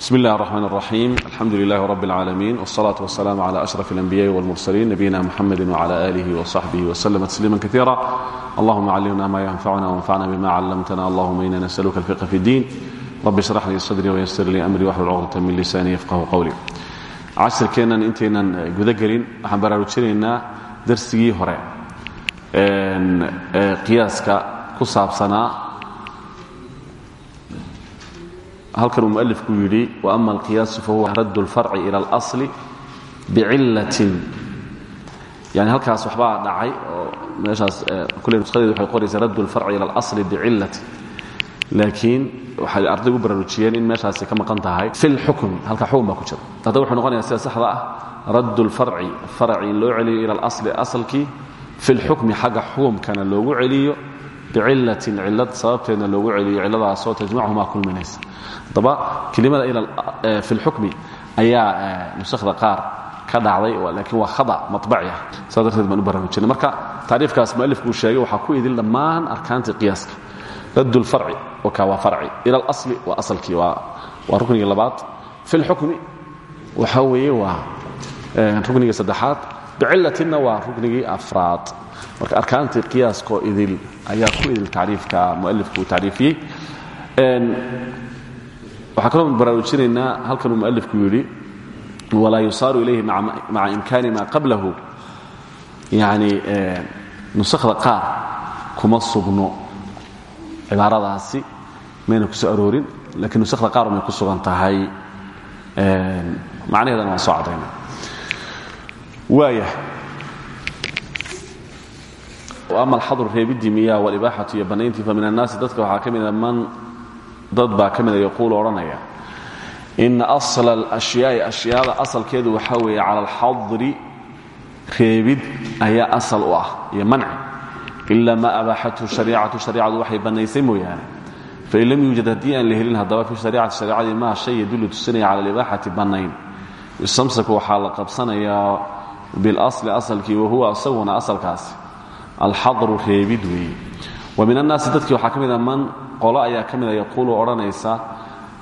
بسم الله الرحمن الرحيم الحمد لله رب العالمين والصلاة والسلام على أشرف الأنبياء والمرسلين نبينا محمد وعلى آله وصحبه وسلم تسليما كثيرا اللهم علمنا ما ينفعنا وانفعنا بما علمتنا اللهم إنا نسألك الفقه في الدين رب اشرح لي صدري ويسر لي أمري واحلل عقدة من لساني يفقه قولي cashirkeennan intaynan guda gelin waxaan baraarujinaynaa darsigii hore ee qiyaaska ku saabsanaa halkan uu mualifku yidhi waama alqiyaasu fahuwa radd اlfarci ila اlasli bicillatin yani halkaas waxbaa dhacay oo meeshaas kulle nushadeedu waxay qoraysaa radd اlfarci ila اlasli bicillatin laakiin waxay arday u baraarujiyeen in meeshaasi ka maqan tahay fi lxukmi halka xukun baa ku jira hadda wuxuu noqonaya sida saxda ah radd اlfarci farci in loo celiyo ila اlasli asalkii fi lxukmi xagga xukumkana loogu celiyo bicilatin cilad sababteedna loogu celiyey ciladaasoo tajmacuhumaa kulminaysa adaba kelimada fi lxukmi ayaa nusakda qaar ka dhacday laakiin waa khada mabaci ah saa darteed baan u baraaruj jirnay marka tacriifkaas mualifkuu sheegay waxaa ku idin dhammaan arkaantii qiyaaska radd lfarci oka waa farci ila alasli waa asalkii waa ruknigii labaad fi lxukmi waxaa weeye waa ruknigii saddexaad bicilatinna waa ruknigii afraad marka arkaantii qiyaaskoo idil ayaa ku idil tacriifka mualifku uu tacriifiyey waxaa kaloo baraarujinaynaa halkanuu mualifku yidhi walaa yusaaru ilayhi maca imkaani maa qablahu. Yani nusakhda qaar kuma sugno cibaaradaasi mayna ku soo aroorin lakiin nusakhda qaar may ku sugan tahay. Macnaheedana waan soo caddayna waaya ama alxadru reebidii miyaa walibaaxatu iyo bannayntii fa min annaasi dadka waxaa ka man dad baa ka mida yaquulu odhanaya. Ina asla alashyaai ashyaada asalkeedu waxaa weeye cala alxadri reebid ayaa asal u ah iyo manci. Ma abaaxathu shariicatu shariicadu waxay bannaysay mooyaane. Fain lam yuujad haddii aan la helin haddaba fi shariicati shariicadii maa shay yadullu tusinaya cala alibaaxati bannayn. Istamsaku waxaa la qabsanayaa bilasli asalkii wahuwa isaguna asalkaasi alxadru reebid weeye wa min annaasi dadkii waxaa ka mida man qolo ayaa ka mida yaquulu odhanaysa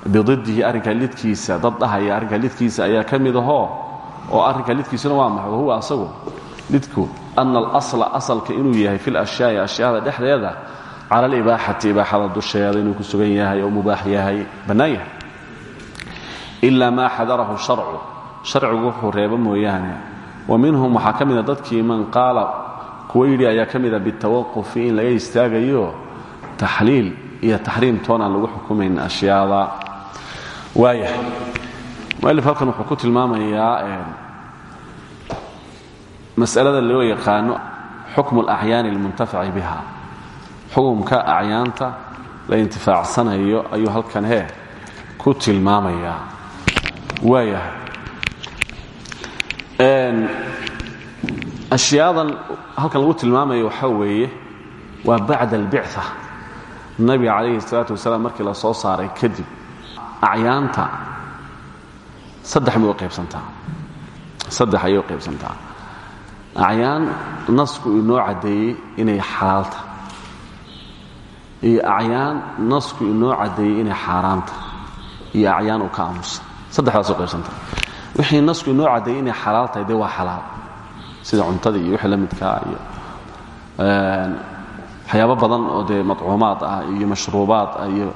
bididihi arrinkaa lidkiisa dad dhahaya arrinkaa lidkiisa ayaa ka mid ahoo oo arrinkaa lidkiisuna waa maxay wahuwa asagu. Lidku ana alasla asalka inuu yahay fi lashyaai ashyaada dhexdeeda cala alibaaxati ibaaxada dusheeda inuu ku sugan yahay oo mubaax yahay bannaan yahay. Ilaa maa xadarahu sharcu kuwa yidhi ayaa ka mida bitawaqufi in laga istaagayo taxliil iyo taxriim toon aan lagu xukumayn ashyaada waaya mualif halkan wuxuu ku tilmaamayaa masalada loo yaqaano xukmu alacyaani almuntafaci biha. Xukumka acyaanta la intifaacsanayo ayuu halkan hee ku tilmaamayaa. Waayahay ashyadan halkan lagu tilmaamayo waxaa weeye waa bacda albicfa nabiga alayhi salaatu wasalaam markii la soo saaray kadib acyaanta saddex may u qaybsantaa? Saddex ayay u qaybsantaa. Acyaan nasku inoo caddeeyey inay xalaalta. Iyo acyaan nasku inoo caddeeyey inay xaaraanta. Iyo acyaan uu ka aamusan saddexdaas u qaybsantaa. Wixii nasku inoo caddeeyey inay xalaal tahay waa xalaal sida cuntada iyo wixii la midkaa iyo waxyaabo badan oo dee madcuumaad ah iyo mashruubaad ah iyo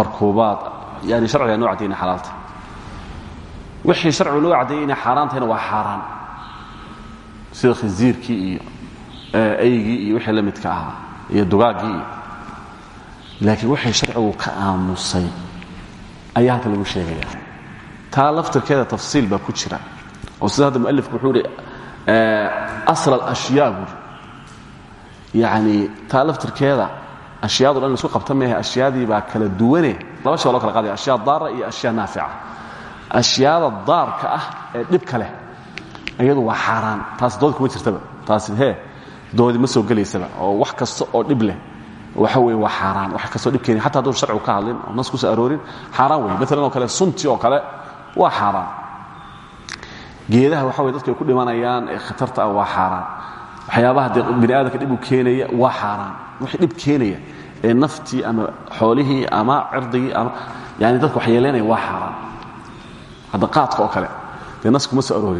markuubaad yani sharciga inoo caddeey inay xalaaltahay wixii sharcigu inoo caddeeyey inay xaaraan tahayna waa xaaraan. Sida khinziirkii iyo aygii iyo wixii la midka ahaa iyo dugaaggii iyo. Laakiin waxay sharcigu ka aamusay ayaa halka lagu sheegaya taa laftirkeeda tafsiil baa ku jira. Oo sida hadda mualifku wuxuu ihi asl alashyaa buuri yacni taa laftirkeeda ashyaadu dhan isku qabta meehe ashyaadii baa kala duwane. Laba shay baa kala qaadaya ashyaa daara iyo ashyaa naafica. Ashyaada daarka ah ee dhibka leh iyadu waa xaaraan. Taas dood kuma jirtaba. Taasi hee doodi ma soo gelaysaba. Oo wax kasta oo dhib leh waxa weye waa xaaraan. Wax kastoo dhib keeni xata hadduu ka hadlin oo nas ku soo aroorin xaaraan wey maalan kale sunti oo kale waa xaaraan geedaha waxa wey dadku ay ku dhimanayaan ee khatarta ah waa xaaraan. Waxyaabaha dee bini u keenaya waa xaaraan. Wixii dhib keenaya ee naftii ama xoolihii ama cirdigii ama yani dadka wax yeelaynaya waa xaaraan. Hadda qaadka kale dee nas kuma soo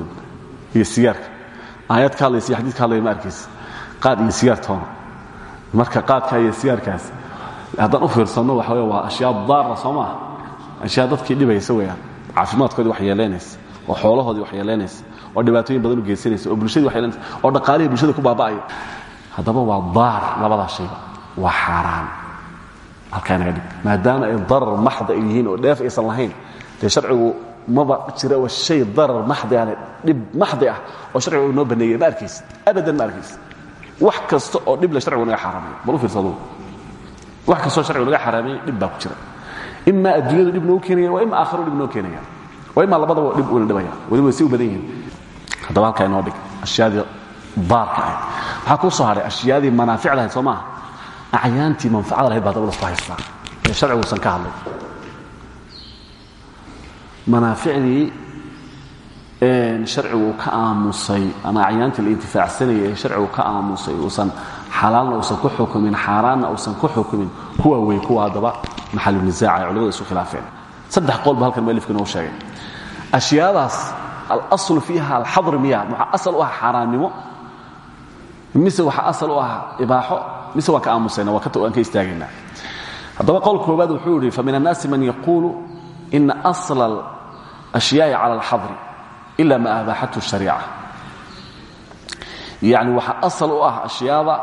iyo sigaarka. Aayad ka hadlaysa iyo xadiid ma arkaysa qaad iyo sigaar toona marka qaadka iyo sigaarkaas haddaan u fiirsanno waxa wey waa ashyaa daara soo maaha. Dadkii dhibaysa weyaan caafimaadkoodii wax yeelaynaysa oo xoolahoodii wax yeelaynaysa oo dhibaatooyin badan u geysanaysa oo bulshadii wax yeelanaysa oo dhaqaalihii bulshada ku baaba'aya haddaba waa daar labadaa shayba waa xaaraan. Halkaa naga dhig. Maadaama ay darar maxda ay oo dheef aysan lahayn dee sharcigu maba jira waa shay darar maxdi ane dhib maxdi ah oo sharcigu uu noo baneeyey ma abadan ma wax kasta oo dhib le sharcigu naga xaaraamay. Bal u fiirsadu wax kastoo sharcigu naga xaaraamay dhib baa ku jira. Ima adduunyadu dhib noogu keenaya waa ima aakhiro dhib noo ima labadaba dhib una dhibaya. Weliba way si u badan yihiin. Haddaba halkaa inoo dhig. Ashyaadii daarka ahayd waxaa kuu soo hadhay ashyaadii manaaficda ahayd soo maaha? Acyaantii manfacada lahayd baa dabada isku haystaa. Ee sharciguusan ka hadlay. Manaaficdii sharcigu ka aamusay ama acyaantii la intifaacsanaya ee sharcigu ka aamusay uusan xalaalna uusan ku xukumin xaaraanna uusan ku xukumin kuwa wey kuwa haddaba maxalu nisaaca ay culamada isu khilaafeen. Saddex qool ba halkan mualifka inoo sheegay ashyaadaas alaslu fiiha alxadr miya waxaa asal u ah xaaraannimo mise waxaa asal u ah ibaaxo mise waan ka aamusayna waan ka istaagaynaa haddaba qowl koobaad wuxuu yidhi famin annaasi man yaquulu ina asla alashyaai cala alxadri ila ma abaaxathu shariica. Yani waxaa asal u ah ashyaada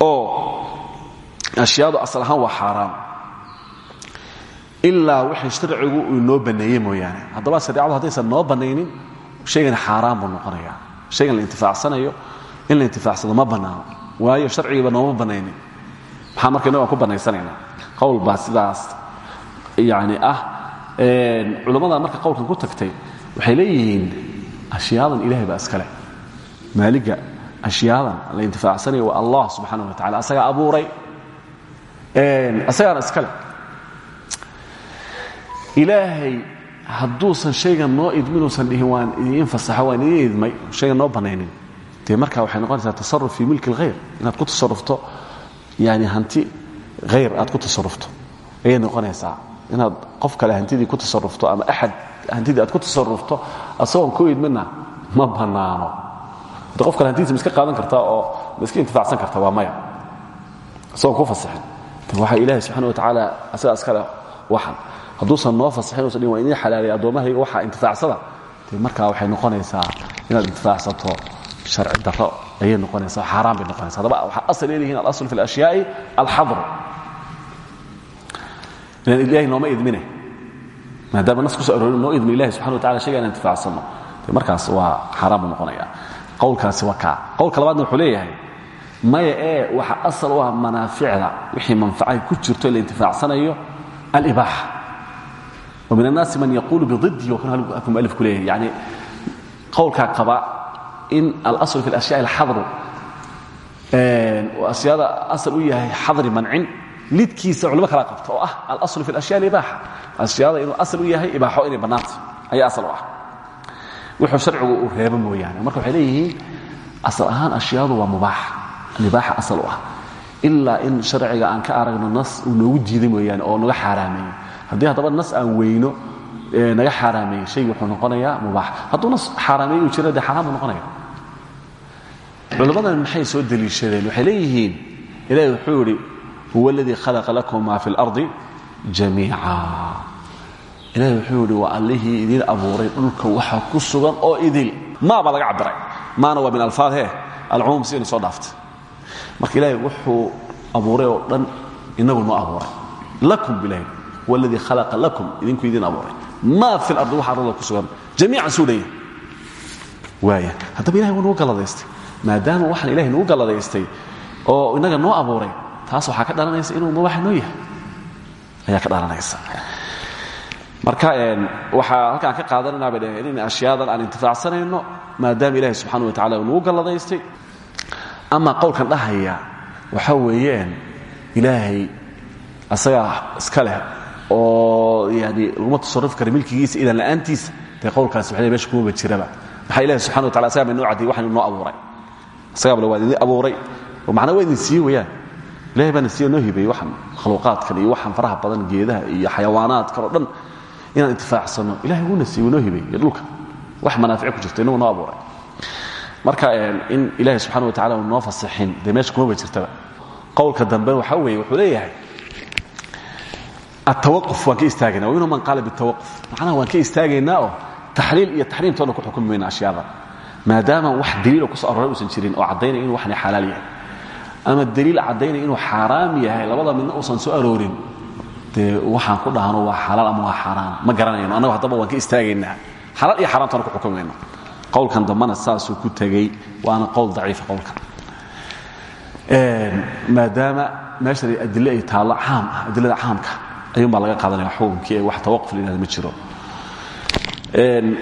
oo ashyaadu asal ahaan waa xaaraam ilaa wixii sharcigu uu noo banneeyey mooyaane. Haddaba shareecadu haddaysan noo bannaynin shaygan xaaraan buu noqonaya shaygan la intifaacsanayo in la intifaacsado ma bannaano waayo sharcigiiba nooma bannaynin maxaa marka innago aan ku bannaysanaynaa qowl baa sidaas yani ah culammada marka qowlkan ku tagtay waxay leeyihiin ashyaadan ilahay baa iskale maaliga ashyaadan la intifaacsanayo waa allah subxaana wa tacala asagaa abuuray. Asagaana iskale ilaahay hadduusan shaygan noo idminuusan dhihin waan idiin waan idmay shaygan noo bannaynin dee marka waxay noqonaysaa tasaruf fii milki اlkhayr inaad ku tasarufto yani hanti hayr aad ku tasarufto ayay noqonaysaa inaad qof kale hantidii ku tasarufto ama axad hantidii aad ku tasarufto asagoon ku idmina ma bannaano. Qof kale hantidiisa ma qaadan kartaa oo ma intifaacsan karta waa maya. Asagoon ku fasaxin. Waxaa ilaahay subxana wa tacaala asagaa iskale waxan hadduusan noo fasaxin waa idiin xalaalay addoommahayga waxaa intifaacsada. Dee markaa waxay noqonaysaa inaad intifaacsato sharci darro ayay noqonaysaa xaaraan bay noqonaysa haddaba waxaa asal leedihiin alasl fi اlashyaai alxadr inaan ilahay nooma idmine maadaama nas kuso aroorin noo idmi ilahi subxana wa tacala shayga inaan intifaacsano. Dee markaas waa xaaraan buu noqonaya qowlkaasi waa kaa. Qowlka labaadna wuxuu leeyahay maya ee waxa asal u ah manaaficda wixii manfacay ku jirto la intifaacsanayo alibaaxa min annaasi man yaquulu bididii oo kan halku mualifku leeyahay yani qowlkaa qaba in alasl fi alashya alxadru asyada asal u yahay xadri mancin lidkiisa culimo kala qabta oo ah alasl fi alashya alibaaxa asyada inuu asal u yahay ibaaxo inay bannaanta ayaa asal u ah wuxuu sharcigu uu reebo mooyaane marka waxay leeyihiin asal ahaan ashyadu waa mubaaxa alibaaxa asal u ah ilaa in sharciga aan ka aragno nas uu noogu diiday mooyaane oo naga xaaraameeyo haddii haddaba nas aan weyno naga xaaraameeyey shaygi wuxuu noqonayaa mubaax. Hadduu nas xaaraameeye uu jiro dee xaaraan buu noqonaya culammadan maxay soo deliishadeen? Waxay leeyihiin ilahi wuxuu yidhi huwa aladii khalaqa lakum maa fi اlardi jamiica. Ilahi wuxuu yidhi waa allihii idiin abuuray dhulka waxa ku sugan oo idil. Maa baa laga cabiray maana waa min alfaad he alcumuum sidaynu soo dhaaftay. Marka ilaahay wuxuu abuuray oo dhan inagu noo abuuray. Lakum bilahi huwa aladii khalaqa lakum idinku idiin abuuray. Maa fi lardi waxa arlada ku sugan. Jamiican suu dhaya waaya haddaba ilahay wuu nagu galladaystay. Maadaama waxaan ilahay nagu galladaystay oo inaga noo abuuray taas waxaa ka dhalanaysa inuu mubaaxa noo yahay. Ayaa ka dhalanaysa. Marka waxaa halkaan ka qaadananaa bay dhaheen in ashyaadan aan intifaacsanayno maadaama ilahi subxana wa tacala uu nagu galladaystay. Ama qowlkan dhahaya waxa weeyeen ilaahay asagaa iska leh oo yani laguma tasarufi kara milkigiisa idan la'aantiisa dee qowlkaasi waa meesha kumaba jiraba. Maxaa ilahi subxana wa tala asagaa bay noo cadiyay waxaan noo abuuray. Asagaabale waa idin abuuray. Oo macnaa waa idin siiye weyaan ilahay baana siiye noo hibeeyey waxaan makhluuqaadkan iyo waxaan faraha badan geedaha iyo xayawaanaadkan oo dhan inaan intifaacsano ilahay wuuna siiy wunoo hibay iyo dhulka. Wax manaafic ku jirto inagu noo abuuray. Marka in ilaahay subxana wa tacala uu noo fasixin dee meesha kumaba jirtaba. Qowlka dambe waxaa weeye wuxuu leeyahay atawaquf waan ka istaagayna wa minhum man qaala bitawaquf macnaha waan ka istaagaynaa oo taxliil iyo taxriimtoona ku xukumi mayna ashyaada maadaama wax daliilo ku soo aroray uusan jirin oo caddaynaya inu waxna xalaal yahay ama daliil caddaynaya inuu xaaraam yahay labada midna uusan soo aroorin dee waxaan ku dhahno waa xalaal ama waa xaaraan ma garanayno annagu haddaba waan ka istaagaynaa xalaal iyo xaaraamtoona ku xukumi mayno qowlkan dambana saasuu ku tegey waana qowl daciifa qowlkan maadaama meesha adile ay taallo caam ah adilada ayuunbaa laga qaadanaya xukunkii wax tawaquf la yihahdo ma jiro.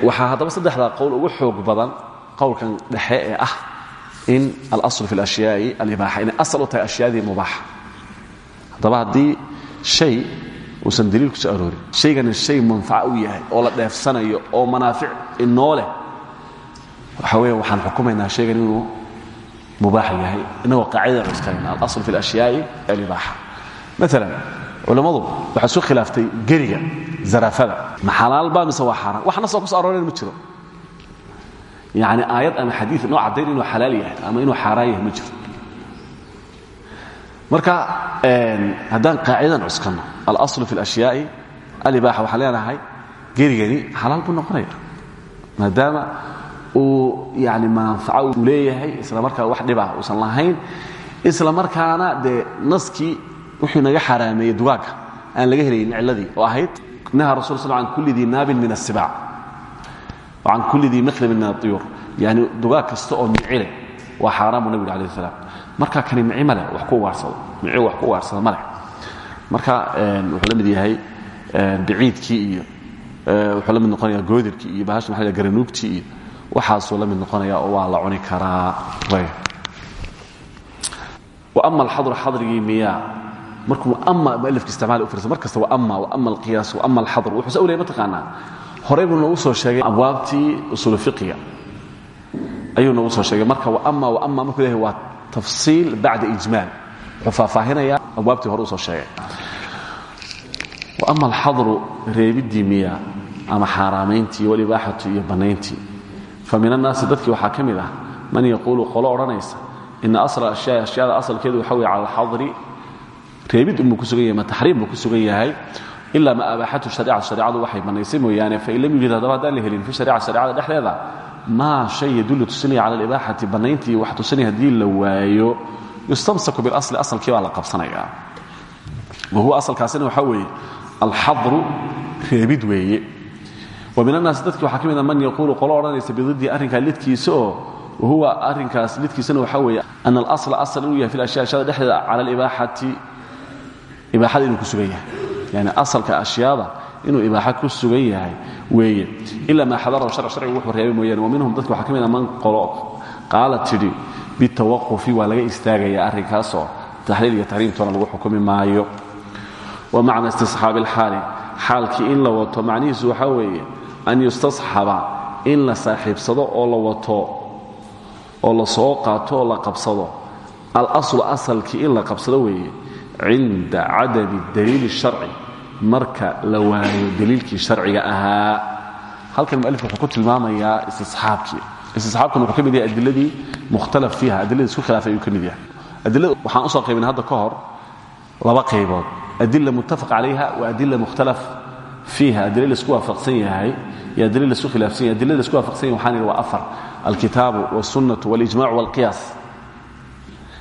Waxaa haddaba saddexdaa qowl ugu xoog badan qowlkan dhexe ee ah in alasl fi اlashyaai alibaaxa inay asal u tahay ashyaadii mubaaxa haddaba haddii shay uusan daliil ku soo aroorin shaygana shay manfaco u yahay oo la dheefsanayo oo manaafic inoo leh waxa weeye waxaan xukumaynaa shaygan inuu mubaax yahay inagoo qaacidada cuskanayna alasl fi اlashyaai alibaaxa. Maalan culammadu waxaa soo khilaaftay geriga zarafada ma xalaalba mise waa xaaraan wax nasoo ku so arooren ma jiro. Yani aayad ama xadii noo caddayn inuu xalaal yahay ama inuu xaaraan yahay ma jiro. Marka haddaan qaacidadan cuskanno alaslu fi اlashyaai alibaaxa waxaan leenahay gerigani xalaal buu noqonaya maadaama uu yani manfaco uu leeyahay isla markaa wax dhibah uusan lahayn isla markaana dee naskii wuxuu naga xaraameeyey dugaagga aan laga helaynin cilladii oo ahayd naha rasul sl an kulli dii naabin min asibac an kulli dii miqribin min ayuur yani dugaag kasta oo micile waa xaaraamu nabig alah salam marka kani mici maleh wax ku waarsado mici wax ku waarsada maleh marka wuxuu la mid yahay biciidkii iyo e, wuxuu la mid noqonaya goodirkii iyo bahasha maxa la garanuugtii iyo waxaasuu la mid noqonaya oo waa la cuni karaa. Ama alxadr xadrigii miyaa markuu ama mualifka isticmaal u fiirsa mar kasta wa ama wa ama alqiyaas wa ama alxadr wuxuu sa uleyay mataqaanaa horey buu noogu soo sheegay abwaabtii usulu fiqiga ayuu noogu soo sheegay marka wa ama wa ama markuu leeyahay waa tafsiil bacda ijmaal. Wuxuu faahfaahinayaa abwaabtii hore u soo sheegay. Wa ama alxadru reebiddii miyaa ama xaaraamayntii walibaaxatu iyo bannayntii. Fa min annaasi dadkii waxaa ka mid ah man yaquulu qolo odhanaysa ina asla ashyaa ashyaada asalkeedu waxa weye cala alxadri reebid unbuu ku sugan yahay ma taxriim buu ku sugan yahay ilaa ma abaaxatu sharica shareecadu waxay bannaysay mooyaane fain lam yujid haddaba la helin fi sharica shareecada dhexdeeda maa shay yadullu tusinaya cala alibaaxati bannayntii wax tusinaya haddii la waayo yustamsaku bilasli asalkii baa la qabsanayaa wa huwa asalkaasina waxaa weeye alxadru reebid weeye. Wa min annaasi dadki waxaa ka man yaquulu qolo odhanaysa bididii arrinkaa lidkiisa oo wahuwa arinkaas lidkiisana waxaa weeye ana alasla asal inuu yahay fi ashya ashyaada dhexdeeda cala alibaaxati ibaaxada inuu ku sugan yahay. Yani asalka ashyaada inuu ibaaxa ku sugan yahay weeye. Ila maa xadarahu sharc sharcigu wuxuu reebay mooyaane wa minhum dadka waxaa ka mid a man qolo qaala tidhi laga istaagaya arrinkaasoo taxliil iyo tahriimtoona lagu xukumi maayo. Wa macna istisxaabi alxaali xaalkii in la wato macnihiisu waxaa weeye an yustasxaba in la saaxiibsado oo la wato oo la soo qaato oo la qabsado. Alaslu asalkii in la qabsado weeye cinda cadami daliili sharci marka la waayo daliilkii sharciga ahaa halkan mualif wuxuu ku tilmaamayaa istisxaabkii istisxaabkan wuxuu ka mid yahay adiladii mukhtalaf fiiha adilladii isku khilaafay ayuu ka mid yahay adilada waxaan usoo qaybinay hadda ka hor laba qaybood adila muttafaq calayha wa adila mukhtalaf fiiha adila laisku waafaqsan yahay iyo adila laisku khilaafsan yahay adilada laisku waafaqsan yahay waxaan yidhi waa afar alkitaabu wاsunaةu wاlijmac wاlqiyaas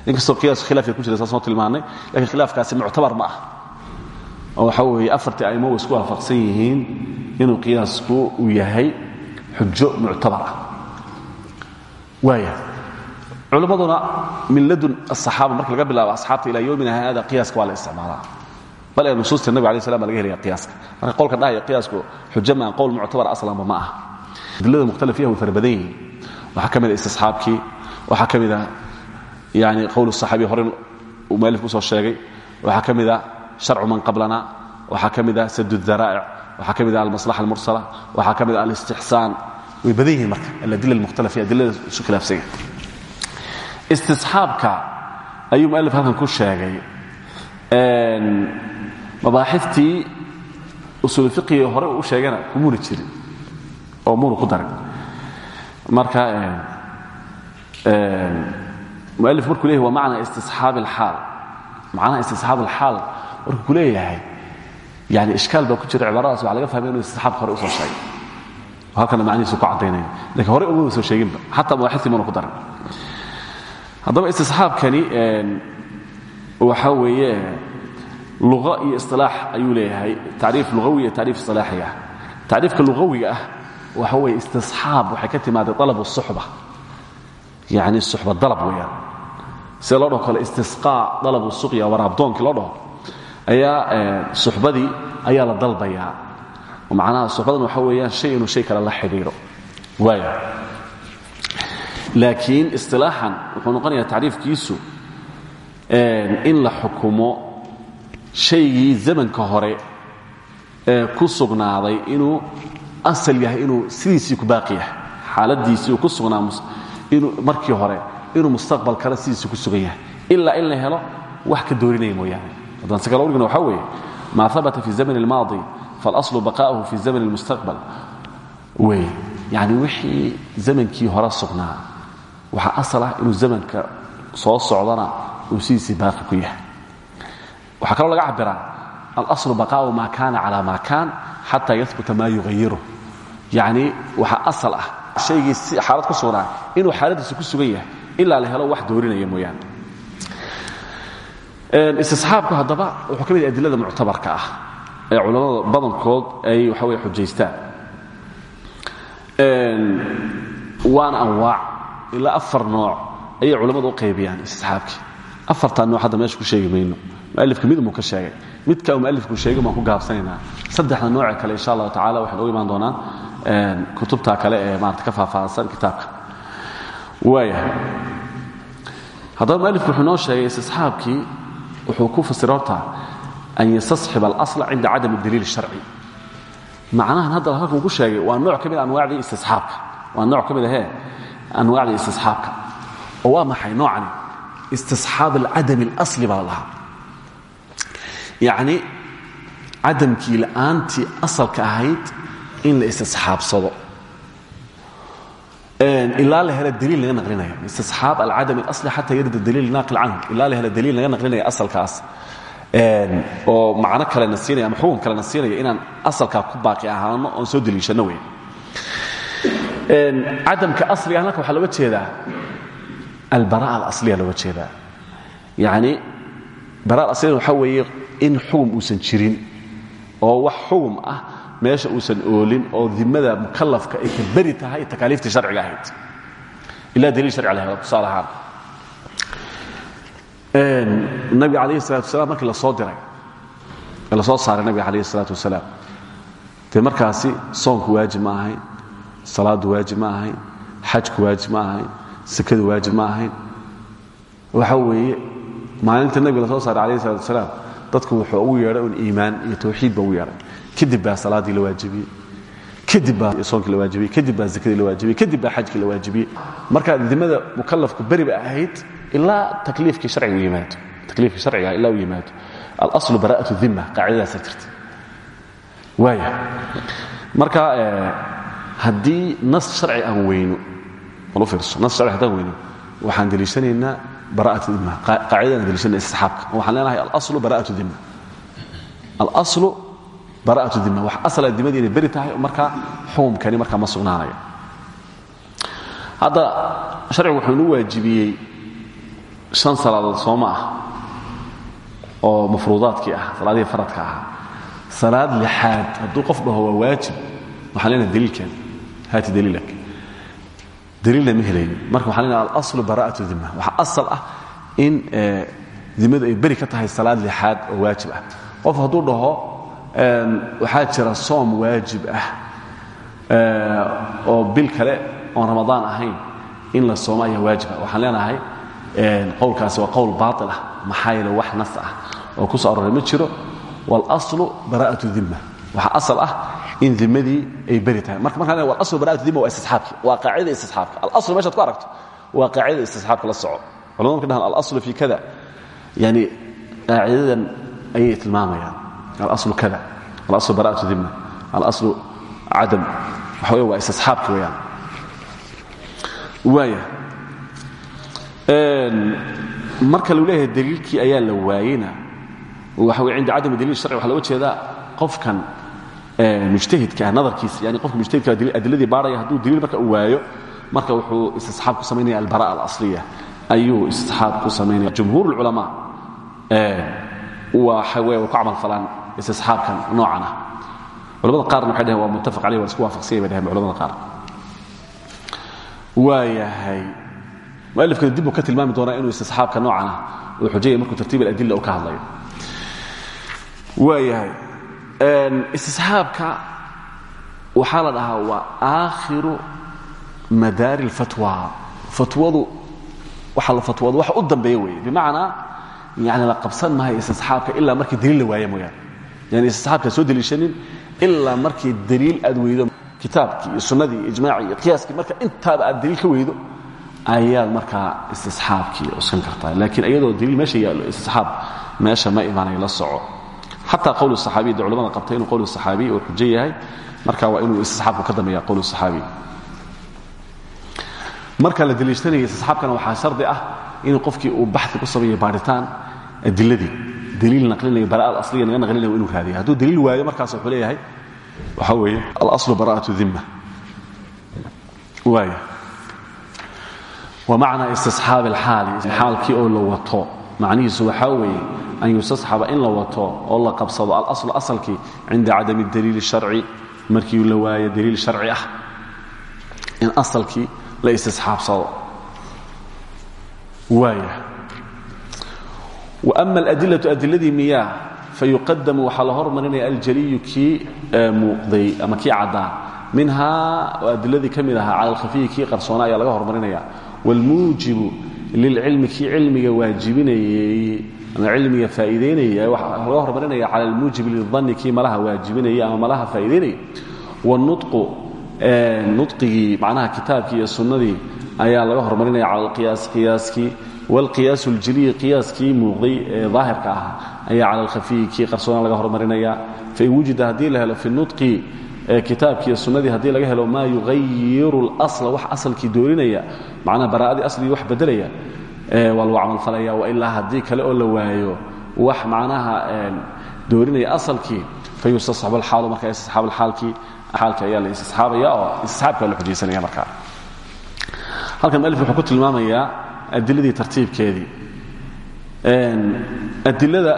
inkastoo qiyas khilafka ku jira saasoo tilmaanay. Lakiin khilaafkaasi muctabar ma ah oo waxa weeye afartii aimo way isku waafaqsan yihiin inuu qiyaasku uu yahay xujo muctabar ah. Waaya culimmaduna min ladun aلصaxaaba marka laga bilaabo asxaabta ilaa yowmina hada qiyaaska waa la isticmaalaa. Bal ee nusuusta nabig alay slam baa laga helaya qiyaaska. Marka qolka dhahaya qiyaasku xujo maa qowl muctabar aslanba ma aha. Adilada mukhtalaf fiha way fara badan yihiin. Waxaa ka mid a istisxaabkii waxaa ka mid a yani qowl saxaabi hore uu mualifku u soo sheegay. Waxaa ka sharcu man qablana waxaa ka mid a sad daraa'ic waxaa ka mid a almaslaxa almursala waxaa ka mid a marka aladila almukhtalafiya adilada isu khilaafsan. Yahay istisxaabka ayuu mualif halkan ku sheegay. Mabaaxiftii usuul fiqiga hore uu sheegana kumuna jirin oo muna ku darin marka mualif markuu leyahy wa macna istisxaab alxaal? Macnaha istisxaab alxaal markuu ku leeyahay yani ishkaal baa ku jira cibaaradaas waxa laga fahmay inuu istisxaabka hore u soo sheegay. Halkana macnihiisu ku caddaynaya lakiin hore uma soo sheeginba xataa mawaaxidtii muna ku darin haddaba istisxaabkani waxa weeye luqa iyo isilaax ayuu leeyahay. Tacriif lugawi iyo tacriif isilaaxi ah. Tacriifka lugawiga ah waxa weeye istisxaab waxay ka timaaday alab suxba yani suxba dalab weeyaan. Sida loo dhaho kale istisqaa dalabu suqya waraabdoonkii loo dhaho ayaa suxbadii ayaa la dalbayaa. Macnaha suxbadan waxa weeyaan shay inuu shay kale la xidhiiro waaya laakiin isilaaxan wuxuu noqonayaa tacriifkiisu in la xukumo shaygii zamanka hore ee ku sugnaaday inuu asal yahay inuu sidiisii ku baaqi xaaladiisii ku sugnaa markii hore inuu mustaqbal kale sidiisa ku sugan yahay. Ilaa in la helo wax ka doorinaya mooyaane. Addanse kale urgana waxaa weeye ma abata fi zamn اlmaadi falaslu baqa'uhu fi zamn اlmustaqbal weye yani wixii zamankii hore sugnaa waxaa asal ah inuu zamanka soo socdana uu sidiisii baaqi ku yahay. Waxaa kaloo laga cabiraa alaslu baqaa'u ma kana cala ma kan xata yahbuta ma yuhayiruh yani waxaa asal ah shaygii si xaalad ku sugnaa inuu xaaladiisa ku sugan yahay ilaa la helo wax doorinaya mooyaane. Istisxaabku haddaba wuxuu ka mid adilada muctabarka ah ee culammada badankood ay waxa wey xujaystaan. Waana anwaac ilaa afar nooc ayay culammadu u qaybiyaan istisxaabkii afartaa nooc hadda meesha ku sheegi mayno. Mualifka midmuu ka sheegay. Midka mualifku sheegay baan ku gaabsanaynaa. Saddexda nooce kale insha allahu tacala waxay noogu imaan doonaan kutubta kale ee maarata ka faahfaahsan kitaabka. Waayahay haddaba mualifku wuxuu sheegay istisxaabkii wuxuu ku fasira horta an yastasxib alasla cinda cadam daliil sharci. Macnahan hadda halkan ku sheegay waa nooc ka mid ah istisxaabka waa nooc ka mid ahee istisxaabka waa maxay noocani? Istisxaab alcadam اlasli baa la dhahaa yacni cadamkii la'aantii asalka ahayd in la istisxaabsado. Ilaa la helo daliil laga naqlinayo. Istisxaab alcadam اlasli xata yarida daliil naaqil canhu ilaa la helo daliil laga naqlinaya asalkaas. Oo macno kalena siinaya ama xukun kalena siinaya inaan asalkaa ku baaqi ahaano oon soo daliishanno wey cadamka asliga halka waxaa looga jeedaa albara alasliya looga jeedaa. Yacni bara alasliya waxaa weeye in xugum uusan jirin oo wax xugum ah meesha uusan oolin oo dimada mukalafka ay ka beri tahay takaaliiftii sharciga ahayd. Ilaa daliil sharci la helo tusaale ahaan. Nabiga calayhi salatu wasalaam markii la soo diray ee la soo saaray nabiga calayhi salatu wasalaam dee markaasi soonku waajib ma ahayn salaaddu waajib ma ahayn xajku waajib ma ahayn sekadu waajib ma ahayn. Waxa weeye maalinta nabiga la soo saaray calayhi salatu wasalaam dadku wuxuu ugu yeedhay un iimaan iyo tawxiid ba ugu yeedhay kadib baa salaaddii la waajibiyey. Kadib baa soonkii la waajibiyey. Kadib baa zakadii la waajibiyey. Kadib baa xajkii la waajibiyey. Marka dimada mukalafku beri ba ahayd ilaa takliifkii harciga u yimaado. Takliifkii sharciga ilaa u yimaado. Alaslu bara'atu dhimma qaacidadaasa jirta waaya marka haddii nas sharci aan weyno walu fiirso? Nas sharci haddaan weyno waxaan deliishanaynaa bara'atu dhimma. Qaacidadaan deliishanayna istixaabka waxaan leenahay alaslu bara'atu dhimma. Alaslu bara'atu dhimma wax asala dimadii inay beri tahay markaa xukumkani markaa ma sugnaanayo. Hadda sharcigu wuxuu inuu waajibiyey an salaadood soo ma ah oo mafruudaadkii ah salaadihii faradka ahaa. Salaad lixaad hadduu qof dhaho waa waajib waxaan leenahay daliilkan haati daliilak. Daliilna ma helayn. Marka waxaan leenahay alaslu bara'atu dima. Waxaa asal ah in dimadu ay beri ka tahay salaad lixaad oo waajib ah. Qof hadduu dhaho waxaa jira soom waajib ah oo bil kale oon ramadaan ahayn in la soomo waajib ah. Waxaan leenahay qowlkaasi waa qowl baail ah maxaa wax nas ah oo ku soo aroray ma jiro walaslu bara'atu dimma waxaa asal ah in dimadii ay beri tahay. Marka markaan walaslu bara'atu dimma waa istisxaabki waa qaacidada istisxaabka. Alaslu meeshaad ku aragto waa qaacidada istisxaabka la soco. Culamadu marka dhahan alaslu fi kada yani qaacidadan ayay tilmaamayaan alaslu kada alaslu bara'atu dimna alaslu cadam waxa wey waa istisxaabki weyaan waaya marka lu leeyahay daliilkii ayaa la waayena waxa wey cinda cadami daliil sharci waxa looga jeedaa qofkan mujtahidka nadarkiisa yani qofka mujtahidka adiladii baaraya hadduu daliil marka uu waayo marka wuxuu istisxaab ku samaynaya albara alasliya ayuu istisxaab ku samaynaya jumhuur اlculamaa waxa wey way ku camal falaan istisxaabkan noocan ah. Culamada qaarna waxay dhaheen waa muttafaq aleyh waa isku waafaqsanya bay dhaheen culamada qaar. Waayahay mualifkana dib uu ka tilmaami doonaa inuu istisxaabka noocan ah uu xujaya markuu tartiib aladila uu ka hadlayo. Waayahay istisxaabka waxaa la dhahaa waa aakhiru madaari اlfatwa fatwadu waxa la fatwoodo waxa u dambeeya weeye. Bimacnaa yani la qabsan maayo istisxaabka ilaa markii daliil la waaya mooyaane yani istisxaabka soo deliishanin ilaa markii daliil aad weydo kitaabkii iyo sunnadii iyo marka intaaba aad daliil ka weydo ayaad markaa istisxaabkii cuskan kartaa. Laakiin iyadoo daliil meesha yaallo istisxaab meesha ma imaanayo la soco. Xataa qowl saxaabiy de culamada qabta inuu qowl saxaabiy yahay marka waa inuu istisxaabku ka dambeeya qowl saxaabiy marka la daliishanaya istisxaabkana waxaa shardi ah in qofkii uu baxi ku sameeyo baaritaan adiladii daliil naqlinayo bara'ada asliga naga naqlinayo inuu raadiya hadduu daliil waayo markaas wuxuu leeyahay waxa weeye alaslu bara'atu dhimma. Waaya wamacnaa istisxaab alxaali xaalkii oo la wato. Macnihiisu waxaa weeye an yustasxaba in la wato oo la qabsado alaslu asalkii cinda cadami daliil sharci. Markii la waayo daliil sharci ah in asalkii la istisxaabsado. Waaya wama aladilatu adiladii miyaa fayuqadamu waxaa la hormarinaya aljaliyu kii muuqday ama kii caddaa minhaa oo adiladii ka mid ahaa cala alkhafiyi kii qarsoona ayaa laga hormarinaya wاlmuujibu lilcilmi kii cilmiga waajibinayey ama cilmiga faa'iidaynaya waxaa laga hormarinaya cala almuujibi lidanni kii malaha waajibinaya ama malaha faa'iidaynaya wاnutqu nuطqigii macnaha kitaabkii iyo sunnadii ayaa laga hormarinaya cala alqiyaas qiyaaskii. Waalqiyaasu اljiliyi qiyaaskii muuqday ee daahirka ah ayaa cala alkhafiyi kii qarsoona laga hormarinaya. Fain wujida haddii la helo fi nudqi kitaabki iyo sunnadii laga helo maa yuqayiru اlasla wax asalkii doorinaya macnaha baraa'adii asligii wax bedelaya waa lagu camalfalaya wailaa haddii kale oo la waayo wax macnaha doorinaya asalkii fayustasxab alxaalu markaa istisxaab alxaalkii xaalkii ayaa la istisxaabaya oo istisxaabkaa la xujaysanaya markaa halkan mualif wuxuu ku tilmaamayaa adiladii tartiibkeedii. Adilada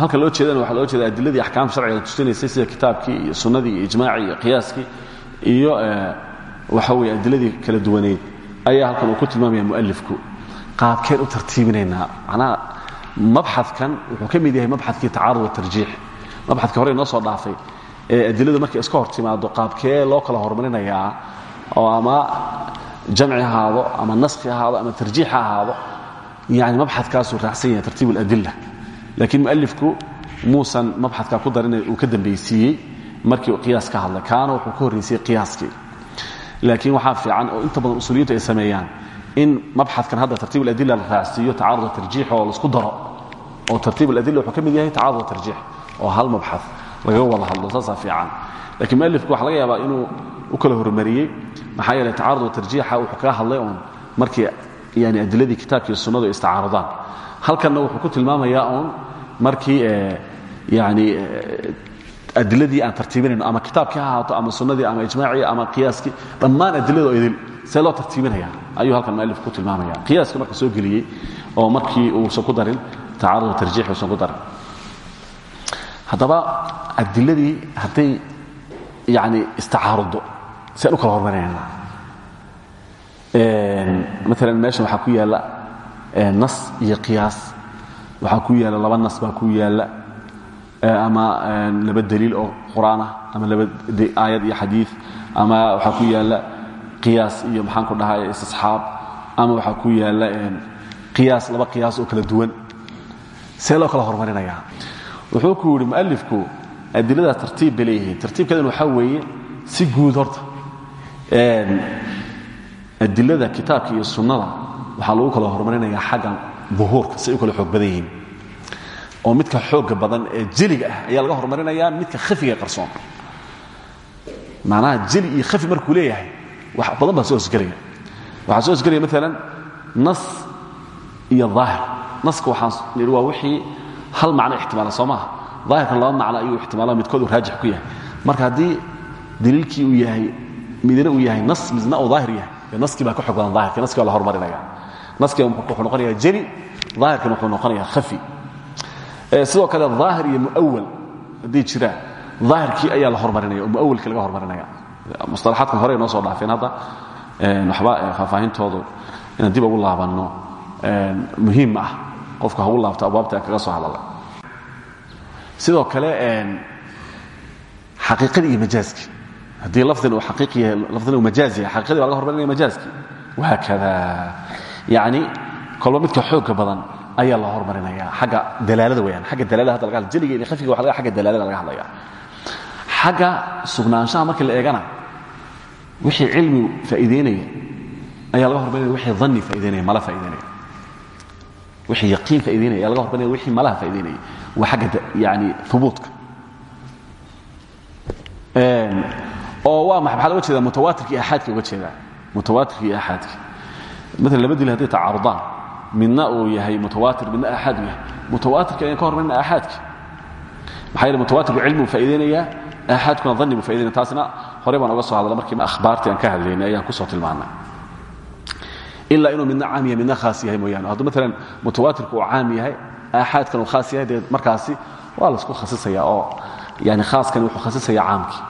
halka loo jeedana waxaa loo jeeda adiladii axkaamta sharciga tusinaysay sida kitaabkii iyo sunnadii iyo ijmaacii iyo qiyaaskii iyo waxa weeye adiladii kala duwaneyd. Ayaa halkan uu ku tilmaamaya mualifku qaabkeen u tartiibinaynaa macnaha mabxadkan wuxuu ka mid yahay mabxadkii tacaarud watarjiix mabxadka hore inoo soo dhaafay ee adiladu markay iska hor timaado qaabkee loo kala hormarinayaa oo ama jamci ahaado ama naskhi ahaado ama tarjiix ha ahaado yani mabxadkaasuu raacsan yahay tartiib اladila laakiin mualifku muusan mabxadka ku darin uu ka dambaysiiyey markii qiyaas ka hadlay kaana wuxuu ka horraysiyey qiyaaskii. Laakiin waxaa fiican oo inta badan usuuliyiintu ay sameeyaan in mabxadkan hadda tartiib aladila la raacsiiyo tacaarud tarjiix oo la isku daro oo tartiib aladila wuxuu ka mid yahay tacaarud tarjiix oo hal mabxad lagaga wada hadlo saasaa fiican. Lakiin mualifku waxa laga yaabaa inuu u kala hormariyey. Maxaa yeeley tacaarud tarjiixa wuxuu kaga hadlay uun markii yani adiladii kitaabkiiyo sunnadu ay istacaarudaan halkanna wuxuu ku tilmaamayaa uun markii yani adiladii aan tartiibinayno ama kitaabkii ha ahaato ama sunnadii ama ijmaacii ama qiyaaskii dhammaan adilado idil. See loo tartiibinaya? Ayuu halkan mualifku ku tilmaamaya qiyaaska marka soo geliyey oo markii uusan ku darin tacaarud tarjiix uusan ku darin. Haddaba adiladii hadday yani istacaaruddo siaan u kala hormarinayna maalan meeshan waxaa ku yaalla nas iyo qiyaas. Waxaa ku yaalla laba nas baa ku yaalla. Ama laba daliil oo qur'aan ah ama laba aayad iyo xadiid ama waxaa ku yaalla qiyaas iyo maxaan ku dhahay istisxaab ama waxaa ku yaalla qiyaas laba qiyaas oo kala duwan. See loo kala hormarinaya. Wuxuu ku yidhi mualifku adilada tartiib bay leeyihiin. Tartiibkeedan weeye si guud horta adilada kitaabka iyo sunnada waxaa lagu kala hormarinayaa xaggan duhuurka si ay u kala xoog badan yihiin. Oo midka xooga badan ee jeliga ah ayaa laga hormarinaya midka khafiga qarsoon. Macnaha jeli iyo khafi markuu leeyahay wax badan baa soo hosgelaya waxaa soo hosgelaya maalan nas iyo daahir. Naska waxaan waa wixii hal macno ixtimaala soo maaha? Daahirkan laba ayuu ixtimaala midkood uu raajix ku yahay. Marka haddii daliilkii uu yahay midna uu yahay nas midna uu daahir yahay. Dee naskii baa ka xog badan daahirka naskii baa la hormarinaya naskiga wuxuu noqonayaa jeli daahirkan wuxuu noqonayaa khafi. Sidoo kale aahir iyo muawal hadday jiraan aahirkii ayaa la hormarinaya oo muawalkii laga hormarinaya musalaxaadkan hore noo soo dhaafeen hadda waxba faahfaahintoodu inaan dib ugu laabanno. Muhiim ah. Qofku hagu laabto abwaabta aan kaga soo hadalay sidoo kale xaqiiqadii iyo majaaskii haddii lafdin uu xaqiiqi yahay lafdin uu majaaz yahay xaqiiqadii baa laga hormarinaya majaaskii wahaakada yacni kolba midka xoogga badan ayaa la hormarinaya agga dalaalada weyaan agga dalaalada hadda laga hadla jeliga iyo khafiga waa agga dalaalada laga hadlaya xagga sugnaanshaha markii la eegana wixii cilmi faa'iideynaya ayaa laga hormarinaya wixii dhanni faa'ideynaya mala faa'ideynaya wixii yaqiin faa'ideynaya ayaa laga hormarinaya wixii malaha faa'ideynaya waa xagga yani hubuutka oo waa maxay? maxaa loga jeedaa mutawaatirka iyo axaadka uga jeedaa? mutawaatirka iyo axaadka maalan laba dil hadday tacaarudaan midna uu yahay mutawaatir midna aaxaad u yahay. Mutawaatirka ayaan ka hormarina aaxaadka maxaa yeele mutawaatirku cilmi buu faa'ideynaya aaxaadkuna dhanni buu faa'ideynaya taasna horey baan oga soo hadla markii akhbaartii aan ka hadlaynay ayaan ku soo tilmaannay. Ilaa inuu midna caam yahay midna khaas yahay mooyaane. Hadduu maalan mutawaatirku uu caam yahay aaxaadkan uu khaas yahay dee markaasi waa la isku khasisaya oo yani khaaskani wuxuu khasisaya caamkii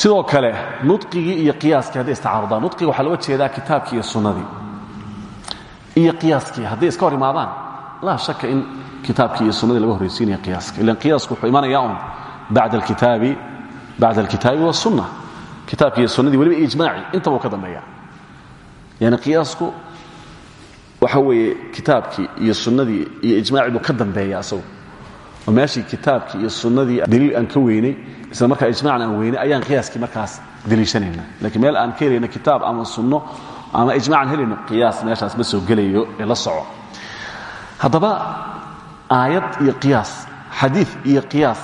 sidoo kale nudqigii iyo qiyaaskii hadday istacaarudaan nudqiga waxaa looga jeedaa kitaabkii iyo sunnadii. Iyo qiyaaskii hadday iska hor imaadaan laa shaka in kitaabkii iyo sunnadii laga horraysiinaya qiyaaska. Ilan qiyaasku wuxuu imanaya un bacda alkitaabi bacda alkitaabi wasunna kitaabkii iyo sunnadii weliba ijmaaci intaba uu ka dambeeya. Yani qiyaasku waxa weeye kitaabkii iyo sunnadii iyo ijmaacii buu ka dambeeya asagu. Oo meeshii kitaabkii iyo sunnadii daliil aan ka weynay isla markaa ijmaacan aan weynay ayaan qiyaaskii markaas daliishanayna lakiin meel aan ka kitaab ama sunno ama ijmacan helayno qiyaas meeshaas ma soo gelayo ee la soco. Haddaba aayad iyo qiyaas xadiid iyo qiyaas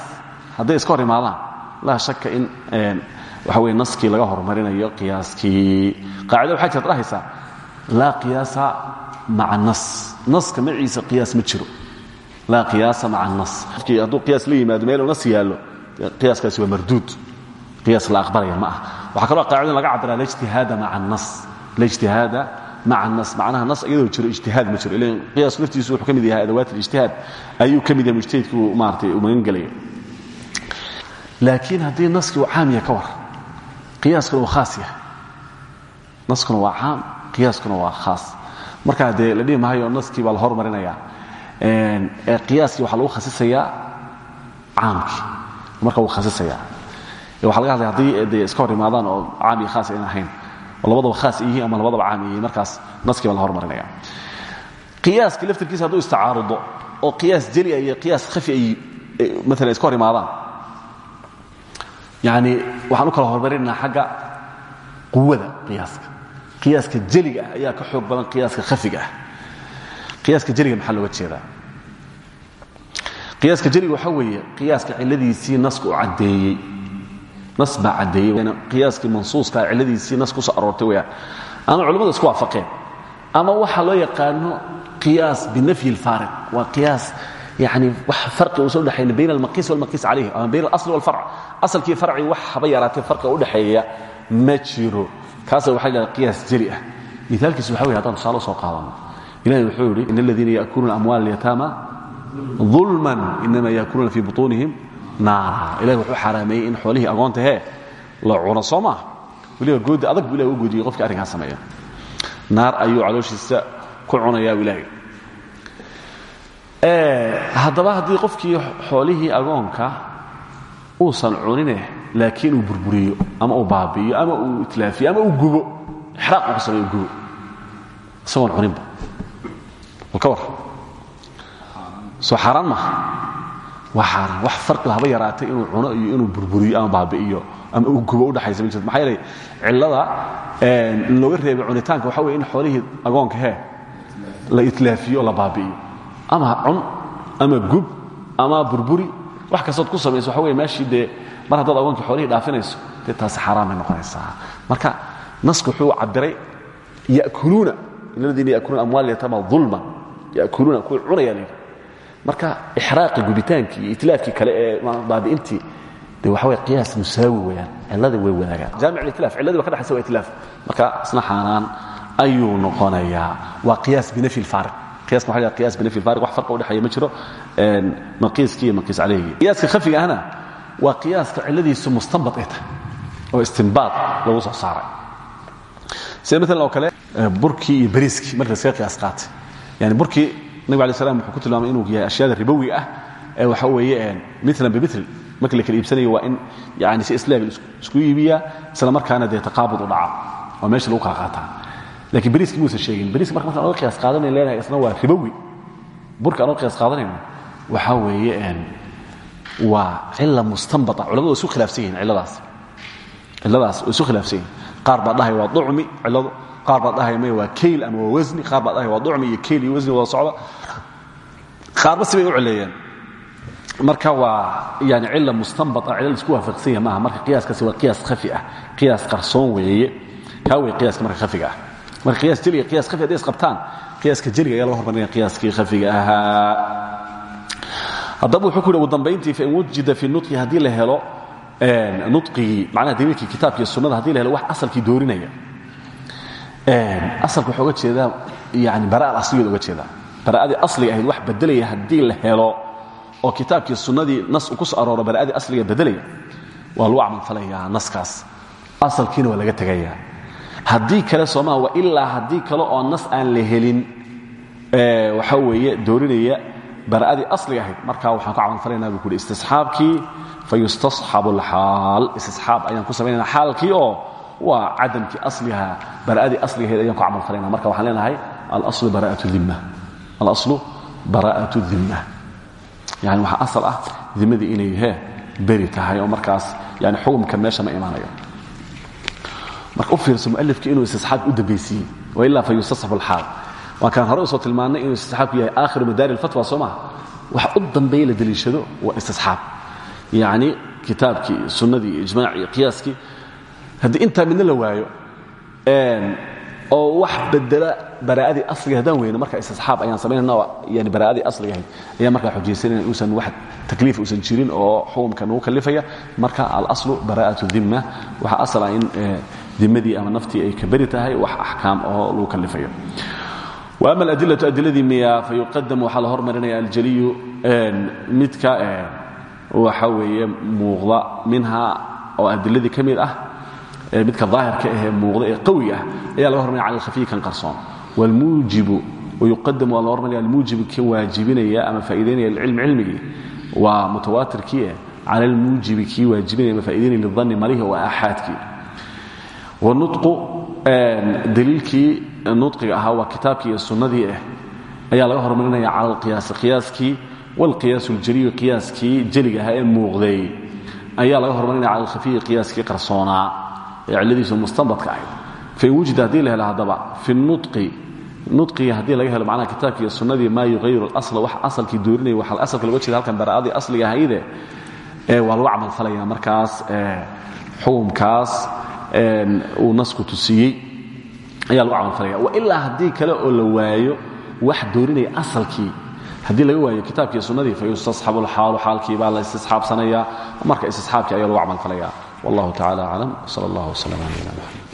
hadday iska hor imaadaan laa shaka in waxa weye naskii laga hormarinayo qiyaaskii. Qaacida waxaa jirta dhahaysaa laa qiyaasa maca nas. Naska maciisa qiyaas ma jiro. Laa qiyaasa maca nas. Hadduu qiyaas la yimaado nas yaallo qiyaaskaasi waa marduud. Qiyaas la aqbalaya ma ah waxaa kaloo qaacidin laga cabbiraa lijtihaada maca nas lijtihaada maca nas macnaha nas iyadoo jiro ijtihaad ma jiro. Ilan qiyaasku laftiisu wuxuu ka mid yahay adawaat alijtihaad ayuu ka mid yahay mujtahidku maaratay uu magan gelaya laakiin haddii naskii uu caam yahay ka war qiyaaskuna uu khaas yahay. Naskuna waa caam qiyaaskuna waa khaas. Markaa dee la dhihi maayo naskii baa la hormarinaya ee qiyaaskii waxaa lagu khasisayaa caamkii marka wuu khasisaya waxa laga hadlaya haddii de iska hor imaadaan oo caam iyo khaas aynan ahayn oo labadaba khaas yihiin ama labadaba caam yihiin markaas naskii baa la hormarinaya qiyaaskii laftirkiisa hadduu istacaarudo oo qiyaas jeli iyo qiyaas khafi ay maalan iska hor imaadaan yani waxaan u kala hormarinaa xagga quwada qiyaaska. Qiyaaska jeliga ah ayaa ka xoog badan qiyaaska khafiga ah. Qiyaaska jeliga maxaa looga jeedaa qiyaaska jeliga waxaa weeye qiyaaska cilladiisii naska u caddeeyey. Nas baa caddeeyey. Qiyaaskii mansuuskaa cilladiisii nas ku soo aroortay weyaan ama culimmadu isku waafaqeen. Ama waxaa loo yaqaano qiyaas binafyi اlfaariq waa qiyaas yani wax farqi uusan udhexayna bayn almaqiis walmaqiis calayh ama bayn alasl walfarc. Asalkii farci wax haba yaraatee farqiga udhexeeya ma jiro. Kaasa waxay leedahay qiyaas jeli ah. Miaalkiisu waxa wey haddaan tusaale u soo qaadano. Ilahi wuxuu yidhi in aladiina ya'kuluuna amwaal alyataama ulman inama yaakuluuna fii butuunihim naara. Ilahi wuxuu xaaraameeyey in xoolihii agoonta hee la cuno soo maaha weliba adag buu ilahi u goodiyey qofkii arrinkaa naar ayuu calooshiisa ku cunayaa ilaahay. Haddaba haddii qofkii xoolihii agoonka uusan cunine laakiin uu burburiyo ama uu baabi'iyo ama uu itlaafiyo ama uu gubo ixraaq uu ku sameyo gubo. Isagoon cuninba bal ka war soo xaaraan maaha waa xaaraan wax farqiba haba yaraatay inuu cuno iyo inuu burburiyo ama baabi'iyo ama gubo udhaxaysa ma jirto maxaa yeelay cillada looga reebay cunitaanka waxa weye in xoolihii agoonka hee la itlaafiyo o la baabi'iyo. Ama cun ama gub ama burburi wax kastood ku samayso waxa wey meeshii dee mar haddaad agoonkii xoolihii dhaafinayso dee taasi xaaraan marka nasku wuxuu cabiray yakuluuna iladiina yakuluuna amwaal yatama ulman yakuluuna kuwii cunaya marka ixraaqi gubitaankii iyo itlaafkii kale ee baabi'intii de waxa wey qiyaas musaawi weyaan cilada way wadaagaan. Jaamic itilaaf cilladii ba ka dhexaysa waa itilaaf. Marka isna xaaraan ayuu noqonayaa. Waa qiyaas binafyi lfaariq qiyaska waxa qiyas binafyi lfaariq wax farqa udhexeeya ma jiro. Maqiiskii iyo maqiis calayhigii qiyaaska khafiga ahna waa qiyaaska cilladiisu mustanbad ay tahay oo istinbaad lagu soo saaray. Sida maalan oo kale burkii iyo bariiskii marka laskaga qiyaas qaatay. Yani burkii nabig alay slam wuxuu ku tilmaamay inuu yahay ashyaada ribowiga ah ee waxa weeye milan bimil marka la kala iibsanayo waa in yani si islaami isku iibiyaa isla markaana dee taqaabud u dhaca oo meesha lagu kala qaataa. Lakiin bariiski muusan sheegin bariiska marka markaan oga qiyaas qaadanayn leenahay isna waa ribowi. Burka aan oga qiyaas qaadanayno waxaa weeye waa cila mustanbata culamadu way isu khilaafsan yihiin cilladaas. Cilladaas way isu khilaafsan yihiin qaar baa dhahaya waa ducmi cilladu qaar baa dhahaya maya waa kayl ama waa wasni qaar baa dhahaya waa ducmi iyo kayl iyo wasni wada socda qaarba si bay u celeeyeen. Marka waa yani cila mustanbata cilla la isku waafaqsan yaha maaha. Marka qiyaaskaasi waa qiyaas khafi ah. Qiyaas qarsoon weeye. Kaa wey qiyaaska marka khafiga ah. Marka qiyaas jeliga qiyas khafi haday isqabtaan qiyaaska jeliga ayaa laga hormarinaya qiyaaskii khafiga ahaa. Haddaba wuxuu ku yidhi ugu dambayntii fain wujida fi nutqi haddii la helo nuqigii macnaha daliilkii kitaabkiiyo sunnada haddii la helo wax asalkii doorinaya. Asalka wuxuu uga jeedaa yani bara'ad asligeed uga jeedaa bara'adii asliga ahayd wax bedelaya haddii la helo oo kitaabkii sunnadii nas ku soo arooro bara'adii asliga bedelaya waa lagu camalfalayaa naskaas. Asalkiina waa laga tegayaa. Haddii kale soomaa wa ilaa haddii kale oo nas aan la helin. Waxa weeye doorinaya bara'adii asliga ahayd markaa waxaan ku camalfalaynaa buu ku uhi istisxaabkii fayustasxabu istisxaab ayaan ku samaynayna xaalkii oo waa cadamkii asliha bara'adii asliga ayaan ku camalfalayna marka waxaan leenahay alaslu bara'atu dimma alaslu bara'atu dimma yani waxaa asal ah dimadii inay he beri tahay oo markaas yani xukumka meesha ma imaanayo marka u fiirso mualifki inuu istisxaabki u dambaysiiyey wailaa fa yustasxabu alxaal waa kaan hore u soo tilmaannay inuu istisxaabku yahay aakhiru madaari alfatwa soo maha waxa u dambeeye la deliishado waa istisxaab yacni kitaabkii sunnadii ijmaacii qiyaaskii haddii intaa midna la waayo oo wax bedela bara'adii asliga haddaan weyno marka istisxaab ayaan samaynana yani bara'adii asliga ahayd ayaan markaa xujaysanayna uusan wax takliif uusan jirin oo xukumka nagu kalifaya. Marka alaslu bara'atu dhimma. Waxaa asal ah in eh, dimadii ama naftii ay ka beri tahay wax axkaam oo lagu kalifayo. Ama aladilatu adiladii miya fayuqadam waxaa la hormarinaya aljaliyu midka eh, waxaa weeye muuqda minha oo adiladii ka mid ah midka aahirka ahee muuqda ee qawiga ah ayaa laga hormaya cala alkhafiyi kan qarsoon. Wlmuujibu wayuqadamu waa la hormarya almuujibu kan waajibinaya ama faa'idaynaya alcilmi cilmigii. Waa mutawaatirkiie ah, cala almuujibi kii waajibinaya ama faa'idaynaya lidanni malihi waa axaadkii wanuqu daliilkii nudqiga ahaa waa kitaabkii iyo sunnadii ah ayaa laga hormarinaya cala alqiyaasi qiyaaskii waalqiyaasu ljaliyu qiyaaskii jeliga ahaa ee muuqdeey ayaa laga hormarinaya cala alkhafiyi qiyaaskii qarsoonaa ee cilladiisu mustanbadka ahayd. Fain wujida haddii la helo haddaba fi nudqi nudqigii haddii laga helo macnaha kitaabkii iyo sunnadii maa yuhayiru alasla wax asalkii doorinaya waxaa asalka loga jeeda halkan bara'adii asliga ahayde waa lagu camalfalaya markaas xukumkaas uu nasku tusiyey ayaa lagu camalfalaya wailaa haddii kale oo la waayo wax doorinaya asalkii haddii laga waayo kitaabkii sunnadii fayustasxabu alxaalu xaalkii baa la istisxaabsanaya marka istisxaabkii ayaa lagu camalfalaya tacala aclam sal allah wslam ala nabina mxamed